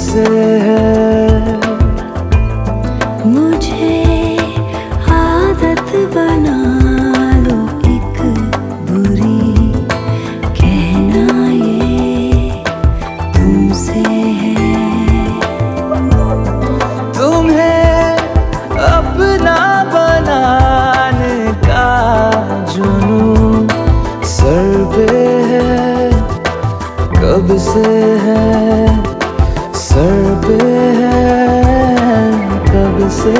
से है। मुझे आदत बना से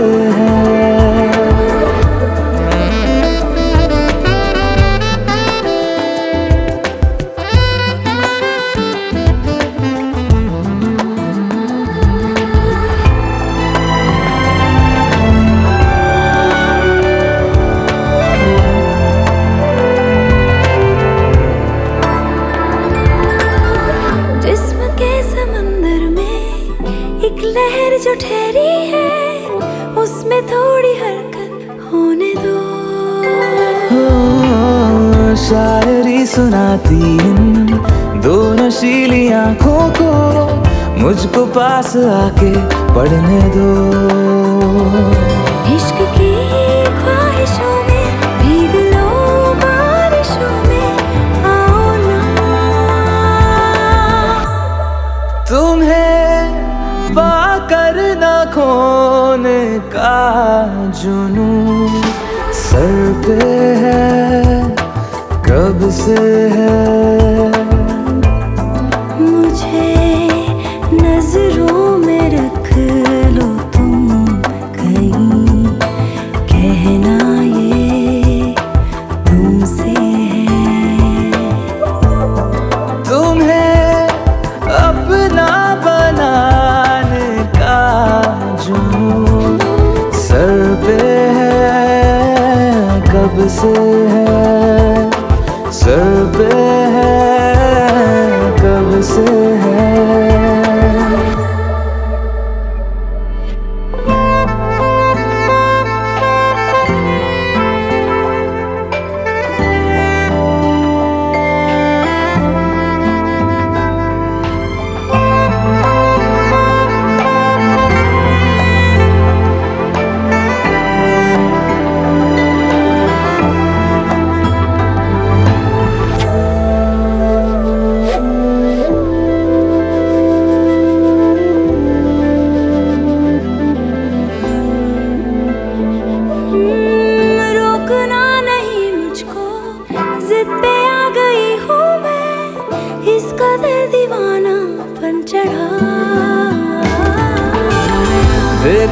समंदर में एक लहर जो ठहरी है। उसमें थोड़ी हरकत होने दो। ओ, शायरी सुनाती दो नशीली आँखों को मुझको पास आके पढ़ने दो। इश्क का सर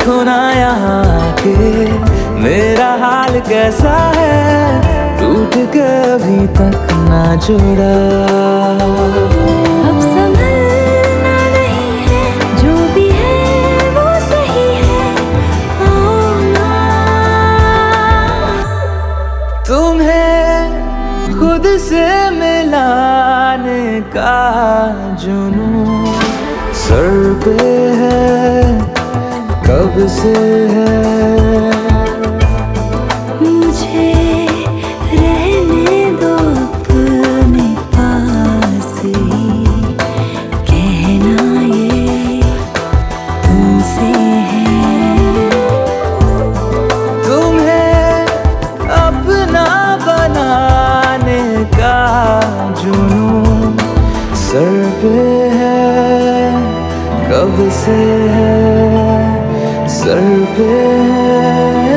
देखो ना यहाँ के मेरा हाल कैसा है। टूट के अभी तक ना जुड़ा। अब संभलना नहीं है जो भी है वो सही है। आओ ना। तुम्हें खुद से मिलाने का जुनून सर पे है। कब से है? मुझे रहने दो अपने पास ही। कहना ये तुमसे है। तुम्हें अपना बनाने का जुनून सर पे है। कब से है? सर पे है कब से